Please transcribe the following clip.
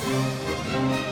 Música